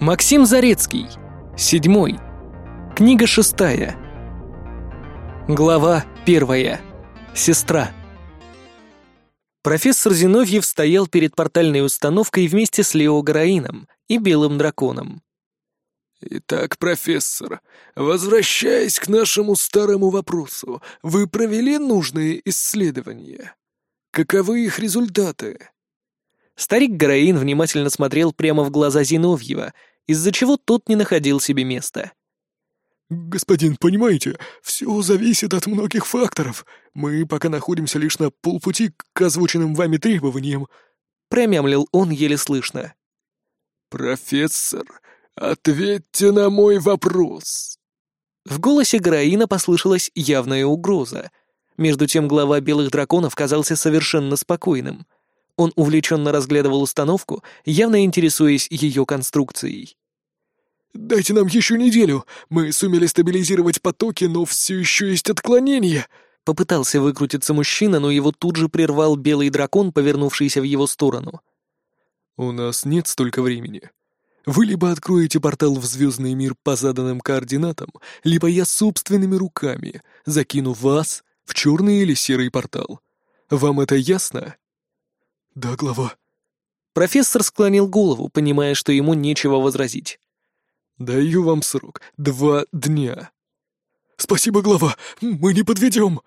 Максим Зарецкий. Седьмой. Книга шестая. Глава первая. Сестра. Профессор Зиновьев стоял перед портальной установкой вместе с Лео Гараином и Белым Драконом. «Итак, профессор, возвращаясь к нашему старому вопросу, вы провели нужные исследования? Каковы их результаты?» Старик Гараин внимательно смотрел прямо в глаза Зиновьева — из-за чего тот не находил себе места. «Господин, понимаете, все зависит от многих факторов. Мы пока находимся лишь на полпути к озвученным вами требованиям», — промямлил он еле слышно. «Профессор, ответьте на мой вопрос». В голосе Граина послышалась явная угроза. Между тем глава белых драконов казался совершенно спокойным. Он увлеченно разглядывал установку, явно интересуясь ее конструкцией. «Дайте нам еще неделю. Мы сумели стабилизировать потоки, но все еще есть отклонения». Попытался выкрутиться мужчина, но его тут же прервал белый дракон, повернувшийся в его сторону. «У нас нет столько времени. Вы либо откроете портал в звездный мир по заданным координатам, либо я собственными руками закину вас в черный или серый портал. Вам это ясно?» «Да, глава». Профессор склонил голову, понимая, что ему нечего возразить. Даю вам срок. Два дня. Спасибо, глава. Мы не подведем.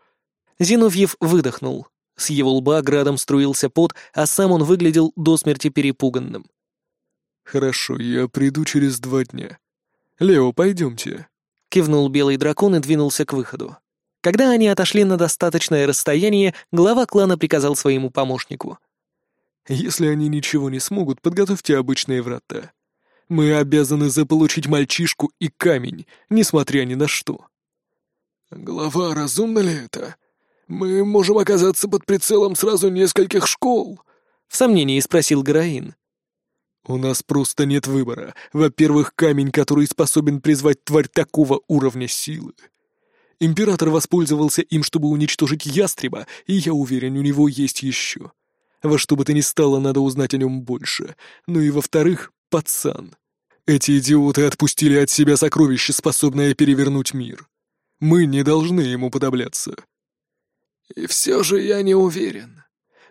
Зиновьев выдохнул. С его лба градом струился пот, а сам он выглядел до смерти перепуганным. «Хорошо, я приду через два дня. Лео, пойдемте». Кивнул белый дракон и двинулся к выходу. Когда они отошли на достаточное расстояние, глава клана приказал своему помощнику. «Если они ничего не смогут, подготовьте обычные врата. Мы обязаны заполучить мальчишку и камень, несмотря ни на что. Глава, разумно ли это? Мы можем оказаться под прицелом сразу нескольких школ. В сомнении спросил Гараин. У нас просто нет выбора. Во-первых, камень, который способен призвать тварь такого уровня силы. Император воспользовался им, чтобы уничтожить ястреба, и я уверен, у него есть еще. Во что бы то ни стало, надо узнать о нем больше. Ну и во-вторых, пацан. Эти идиоты отпустили от себя сокровище, способное перевернуть мир. Мы не должны ему подобляться. И все же я не уверен.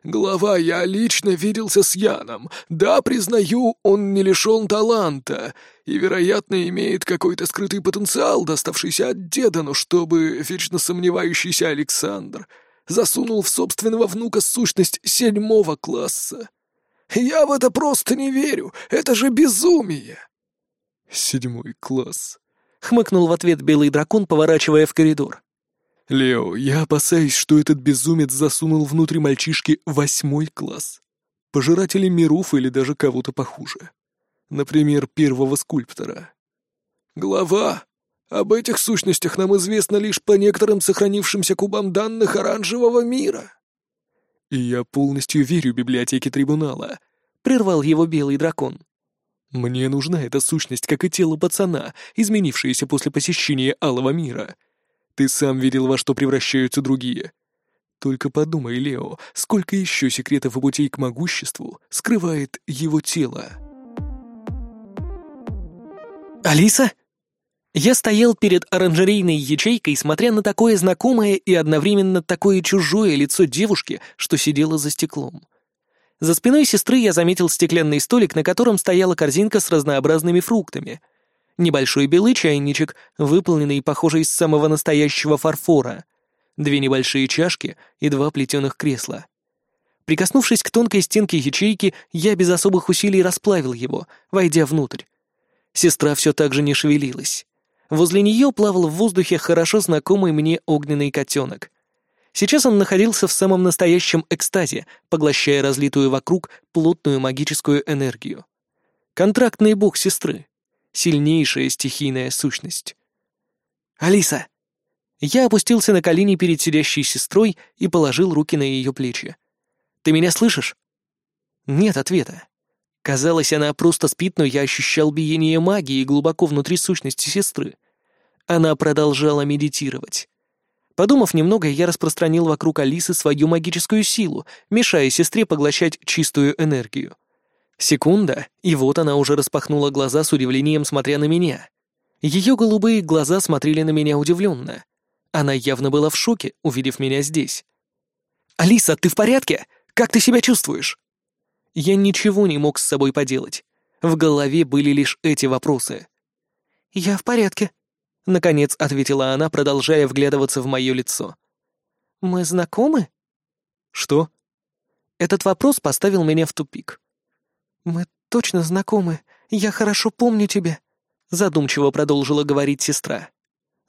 Глава, я лично виделся с Яном. Да, признаю, он не лишен таланта и, вероятно, имеет какой-то скрытый потенциал, доставшийся от деда, но чтобы вечно сомневающийся Александр засунул в собственного внука сущность седьмого класса. Я в это просто не верю. Это же безумие. Седьмой класс. Хмыкнул в ответ белый дракон, поворачивая в коридор. Лео, я опасаюсь, что этот безумец засунул внутрь мальчишки восьмой класс. Пожиратели миров или даже кого-то похуже. Например, первого скульптора. Глава, об этих сущностях нам известно лишь по некоторым сохранившимся кубам данных оранжевого мира. «И я полностью верю библиотеке трибунала», — прервал его белый дракон. «Мне нужна эта сущность, как и тело пацана, изменившееся после посещения Алого мира. Ты сам видел, во что превращаются другие. Только подумай, Лео, сколько еще секретов и путей к могуществу скрывает его тело?» «Алиса?» Я стоял перед оранжерейной ячейкой, смотря на такое знакомое и одновременно такое чужое лицо девушки, что сидела за стеклом. За спиной сестры я заметил стеклянный столик, на котором стояла корзинка с разнообразными фруктами. Небольшой белый чайничек, выполненный, похоже, из самого настоящего фарфора. Две небольшие чашки и два плетеных кресла. Прикоснувшись к тонкой стенке ячейки, я без особых усилий расплавил его, войдя внутрь. Сестра все так же не шевелилась. Возле нее плавал в воздухе хорошо знакомый мне огненный котенок. Сейчас он находился в самом настоящем экстазе, поглощая разлитую вокруг плотную магическую энергию. Контрактный бог сестры. Сильнейшая стихийная сущность. «Алиса!» Я опустился на колени перед сидящей сестрой и положил руки на ее плечи. «Ты меня слышишь?» Нет ответа. Казалось, она просто спит, но я ощущал биение магии глубоко внутри сущности сестры. Она продолжала медитировать. Подумав немного, я распространил вокруг Алисы свою магическую силу, мешая сестре поглощать чистую энергию. Секунда, и вот она уже распахнула глаза с удивлением, смотря на меня. Ее голубые глаза смотрели на меня удивленно. Она явно была в шоке, увидев меня здесь. «Алиса, ты в порядке? Как ты себя чувствуешь?» Я ничего не мог с собой поделать. В голове были лишь эти вопросы. «Я в порядке», — наконец ответила она, продолжая вглядываться в мое лицо. «Мы знакомы?» «Что?» Этот вопрос поставил меня в тупик. «Мы точно знакомы. Я хорошо помню тебя», — задумчиво продолжила говорить сестра.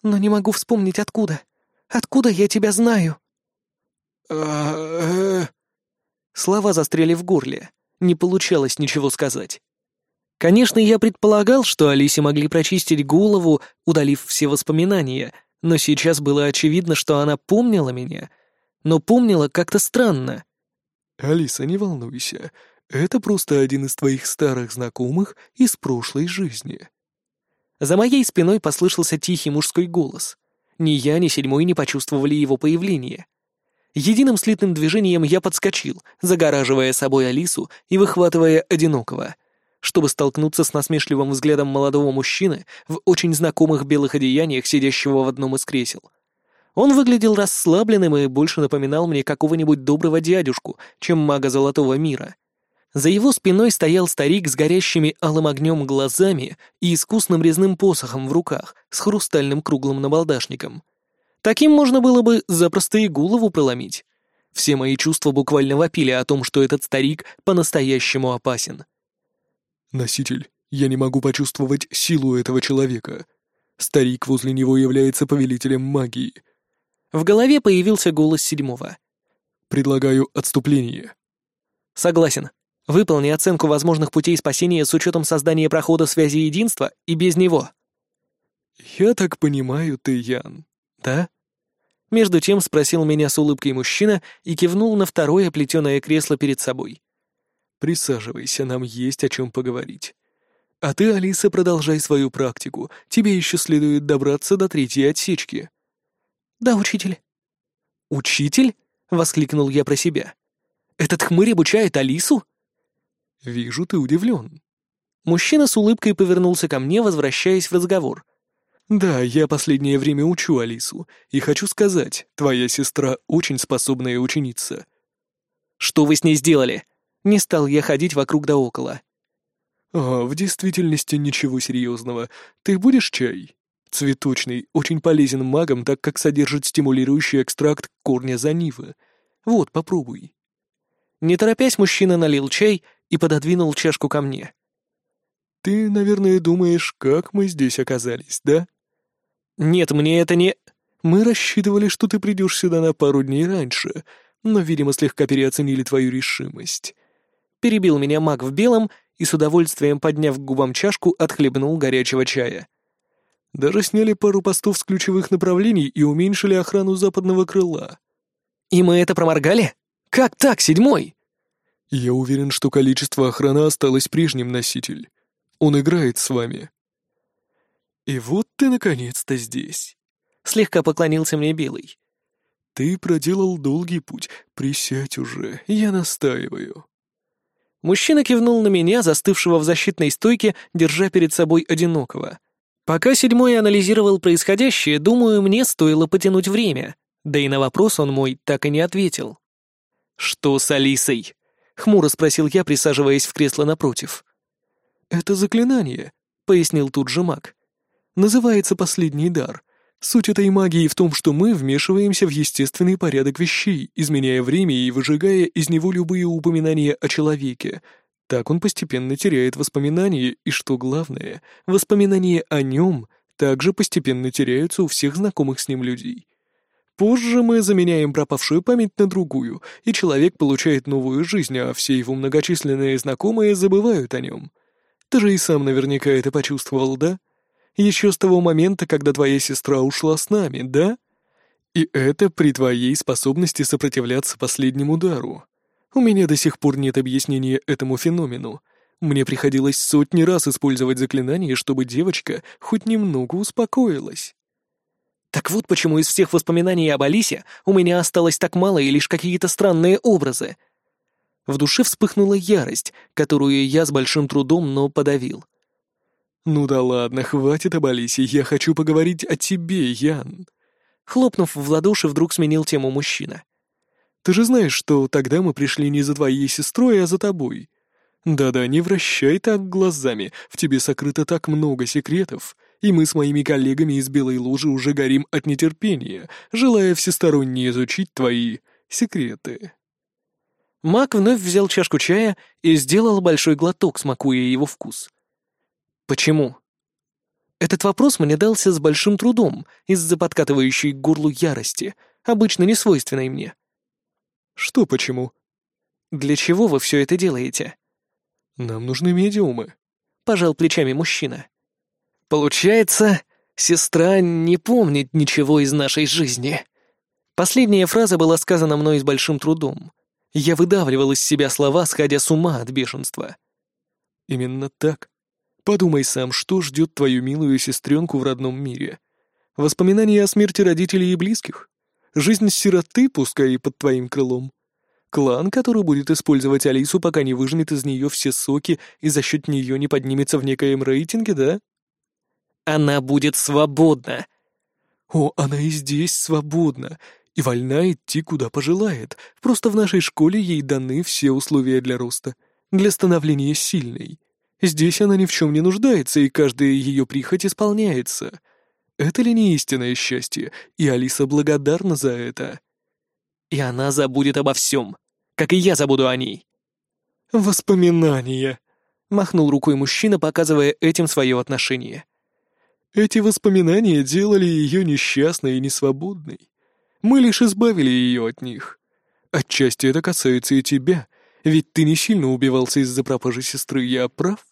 «Но не могу вспомнить, откуда. Откуда я тебя знаю?» Слова застряли в горле. Не получалось ничего сказать. Конечно, я предполагал, что Алисе могли прочистить голову, удалив все воспоминания, но сейчас было очевидно, что она помнила меня, но помнила как-то странно. «Алиса, не волнуйся, это просто один из твоих старых знакомых из прошлой жизни». За моей спиной послышался тихий мужской голос. Ни я, ни седьмой не почувствовали его появления. Единым слитным движением я подскочил, загораживая собой Алису и выхватывая одинокого, чтобы столкнуться с насмешливым взглядом молодого мужчины в очень знакомых белых одеяниях, сидящего в одном из кресел. Он выглядел расслабленным и больше напоминал мне какого-нибудь доброго дядюшку, чем мага Золотого Мира. За его спиной стоял старик с горящими алым огнем глазами и искусным резным посохом в руках с хрустальным круглым набалдашником — Таким можно было бы запросто и голову проломить. Все мои чувства буквально вопили о том, что этот старик по-настоящему опасен. «Носитель, я не могу почувствовать силу этого человека. Старик возле него является повелителем магии». В голове появился голос седьмого. «Предлагаю отступление». «Согласен. Выполни оценку возможных путей спасения с учетом создания прохода связи единства и без него». «Я так понимаю, ты Ян, да?» Между тем спросил меня с улыбкой мужчина и кивнул на второе плетеное кресло перед собой. «Присаживайся, нам есть о чем поговорить. А ты, Алиса, продолжай свою практику. Тебе еще следует добраться до третьей отсечки». «Да, учитель». «Учитель?» — воскликнул я про себя. «Этот хмырь обучает Алису?» «Вижу, ты удивлен». Мужчина с улыбкой повернулся ко мне, возвращаясь в разговор. «Да, я последнее время учу Алису, и хочу сказать, твоя сестра очень способная ученица». «Что вы с ней сделали?» Не стал я ходить вокруг да около. «А, в действительности ничего серьезного. Ты будешь чай?» Цветочный, очень полезен магам, так как содержит стимулирующий экстракт корня занивы. Вот, попробуй». Не торопясь, мужчина налил чай и пододвинул чашку ко мне. «Ты, наверное, думаешь, как мы здесь оказались, да?» «Нет, мне это не...» «Мы рассчитывали, что ты придешь сюда на пару дней раньше, но, видимо, слегка переоценили твою решимость». Перебил меня маг в белом и с удовольствием, подняв к губам чашку, отхлебнул горячего чая. Даже сняли пару постов с ключевых направлений и уменьшили охрану западного крыла. «И мы это проморгали? Как так, седьмой?» «Я уверен, что количество охраны осталось прежним, носитель. Он играет с вами». «И вот ты наконец-то здесь!» — слегка поклонился мне Белый. «Ты проделал долгий путь. Присядь уже, я настаиваю». Мужчина кивнул на меня, застывшего в защитной стойке, держа перед собой одинокого. Пока седьмой анализировал происходящее, думаю, мне стоило потянуть время. Да и на вопрос он мой так и не ответил. «Что с Алисой?» — хмуро спросил я, присаживаясь в кресло напротив. «Это заклинание», — пояснил тут же маг называется последний дар. Суть этой магии в том, что мы вмешиваемся в естественный порядок вещей, изменяя время и выжигая из него любые упоминания о человеке. Так он постепенно теряет воспоминания, и, что главное, воспоминания о нем также постепенно теряются у всех знакомых с ним людей. Позже мы заменяем пропавшую память на другую, и человек получает новую жизнь, а все его многочисленные знакомые забывают о нем. Ты же и сам наверняка это почувствовал, да? Еще с того момента, когда твоя сестра ушла с нами, да? И это при твоей способности сопротивляться последнему удару. У меня до сих пор нет объяснения этому феномену. Мне приходилось сотни раз использовать заклинание, чтобы девочка хоть немного успокоилась. Так вот почему из всех воспоминаний об Алисе у меня осталось так мало и лишь какие-то странные образы. В душе вспыхнула ярость, которую я с большим трудом, но подавил. «Ну да ладно, хватит об Алисе, я хочу поговорить о тебе, Ян». Хлопнув в ладоши, вдруг сменил тему мужчина. «Ты же знаешь, что тогда мы пришли не за твоей сестрой, а за тобой. Да-да, не вращай так глазами, в тебе сокрыто так много секретов, и мы с моими коллегами из Белой Ложи уже горим от нетерпения, желая всесторонне изучить твои секреты». Мак вновь взял чашку чая и сделал большой глоток, смакуя его вкус. Почему? Этот вопрос мне дался с большим трудом из-за подкатывающей к горлу ярости, обычно не свойственной мне. Что почему? Для чего вы все это делаете? Нам нужны медиумы. Пожал плечами мужчина. Получается, сестра не помнит ничего из нашей жизни. Последняя фраза была сказана мной с большим трудом. Я выдавливал из себя слова, сходя с ума от бешенства. Именно так. Подумай сам, что ждет твою милую сестренку в родном мире. Воспоминания о смерти родителей и близких? Жизнь сироты, пускай и под твоим крылом? Клан, который будет использовать Алису, пока не выжмет из нее все соки и за счет нее не поднимется в некоем рейтинге, да? Она будет свободна. О, она и здесь свободна, и вольна идти куда пожелает. Просто в нашей школе ей даны все условия для роста, для становления сильной. Здесь она ни в чем не нуждается, и каждая ее прихоть исполняется. Это ли не истинное счастье? И Алиса благодарна за это. И она забудет обо всем, как и я забуду о ней. Воспоминания. Махнул рукой мужчина, показывая этим свое отношение. Эти воспоминания делали ее несчастной и несвободной. Мы лишь избавили ее от них. Отчасти это касается и тебя, ведь ты не сильно убивался из-за пропажи сестры, я прав?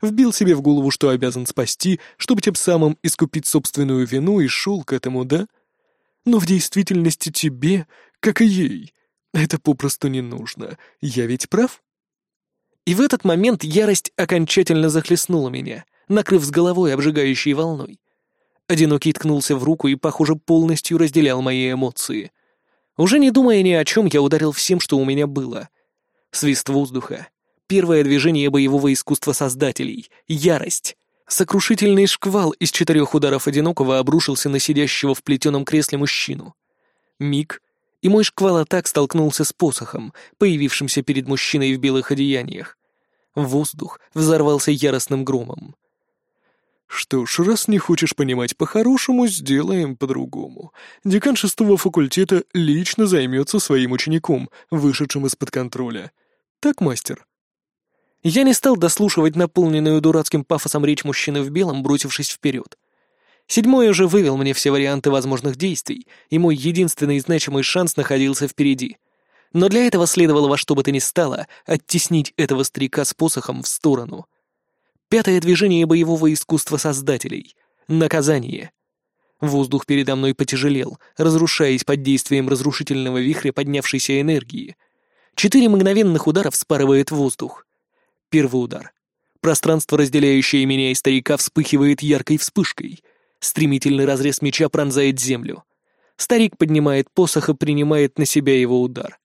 Вбил себе в голову, что обязан спасти, чтобы тем самым искупить собственную вину и шел к этому, да? Но в действительности тебе, как и ей, это попросту не нужно. Я ведь прав? И в этот момент ярость окончательно захлестнула меня — накрыв с головой обжигающей волной. Одинокий ткнулся в руку и, похоже, полностью разделял мои эмоции. Уже не думая ни о чем, я ударил всем, что у меня было. Свист воздуха. Первое движение боевого искусства создателей. Ярость. Сокрушительный шквал из четырех ударов одинокого обрушился на сидящего в плетеном кресле мужчину. Миг, и мой шквал атак столкнулся с посохом, появившимся перед мужчиной в белых одеяниях. Воздух взорвался яростным громом. «Что ж, раз не хочешь понимать по-хорошему, сделаем по-другому. Декан шестого факультета лично займется своим учеником, вышедшим из-под контроля. Так, мастер?» Я не стал дослушивать наполненную дурацким пафосом речь мужчины в белом, бросившись вперед. Седьмой уже вывел мне все варианты возможных действий, и мой единственный значимый шанс находился впереди. Но для этого следовало во что бы то ни стало оттеснить этого старика с посохом в сторону — Пятое движение боевого искусства создателей. Наказание. Воздух передо мной потяжелел, разрушаясь под действием разрушительного вихря поднявшейся энергии. Четыре мгновенных удара вспарывает воздух. Первый удар. Пространство, разделяющее меня и старика, вспыхивает яркой вспышкой. Стремительный разрез меча пронзает землю. Старик поднимает посох и принимает на себя его удар.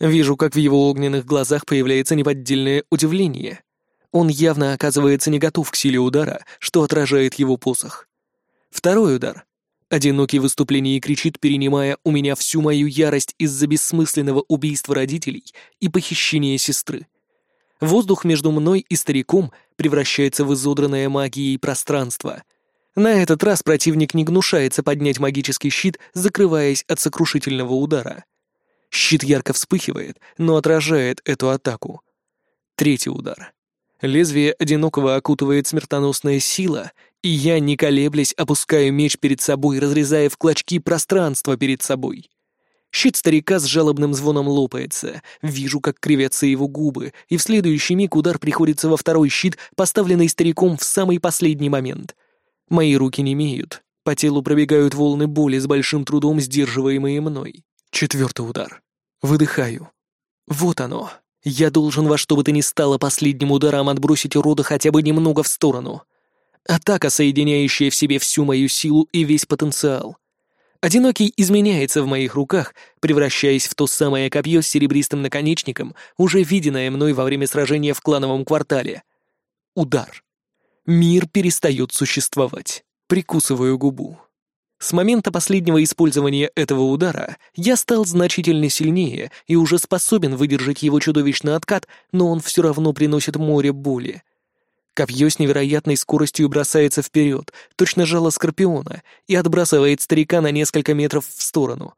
Вижу, как в его огненных глазах появляется неподдельное удивление. Он явно оказывается не готов к силе удара, что отражает его посох. Второй удар. Одинокий в выступлении кричит, перенимая у меня всю мою ярость из-за бессмысленного убийства родителей и похищения сестры. Воздух между мной и стариком превращается в изодранное магией пространство. На этот раз противник не гнушается поднять магический щит, закрываясь от сокрушительного удара. Щит ярко вспыхивает, но отражает эту атаку. Третий удар. Лезвие одинокого окутывает смертоносная сила, и я, не колеблясь, опускаю меч перед собой, разрезая в клочки пространство перед собой. Щит старика с жалобным звоном лопается, вижу, как кривятся его губы, и в следующий миг удар приходится во второй щит, поставленный стариком в самый последний момент. Мои руки не имеют, по телу пробегают волны боли с большим трудом, сдерживаемые мной. Четвертый удар. Выдыхаю. Вот оно. Я должен во что бы то ни стало последним ударом отбросить урода хотя бы немного в сторону. Атака, соединяющая в себе всю мою силу и весь потенциал. Одинокий изменяется в моих руках, превращаясь в то самое копье с серебристым наконечником, уже виденное мной во время сражения в клановом квартале. Удар. Мир перестает существовать. Прикусываю губу. С момента последнего использования этого удара я стал значительно сильнее и уже способен выдержать его чудовищный откат, но он все равно приносит море боли. Копье с невероятной скоростью бросается вперед, точно жало скорпиона, и отбрасывает старика на несколько метров в сторону.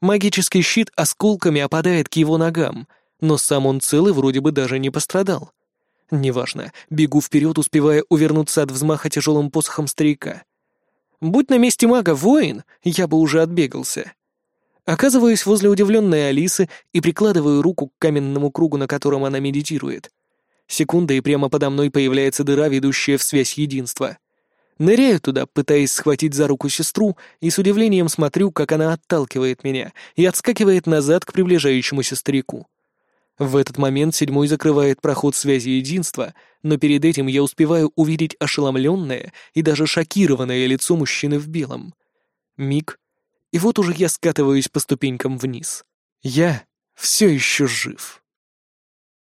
Магический щит осколками опадает к его ногам, но сам он целый вроде бы даже не пострадал. Неважно, бегу вперед, успевая увернуться от взмаха тяжелым посохом старика. Будь на месте мага воин, я бы уже отбегался. Оказываюсь возле удивленной Алисы и прикладываю руку к каменному кругу, на котором она медитирует. Секунда, и прямо подо мной появляется дыра, ведущая в связь единства. Ныряю туда, пытаясь схватить за руку сестру, и с удивлением смотрю, как она отталкивает меня и отскакивает назад к приближающемуся старику. В этот момент седьмой закрывает проход связи единства, но перед этим я успеваю увидеть ошеломленное и даже шокированное лицо мужчины в белом. Миг, и вот уже я скатываюсь по ступенькам вниз. Я все еще жив.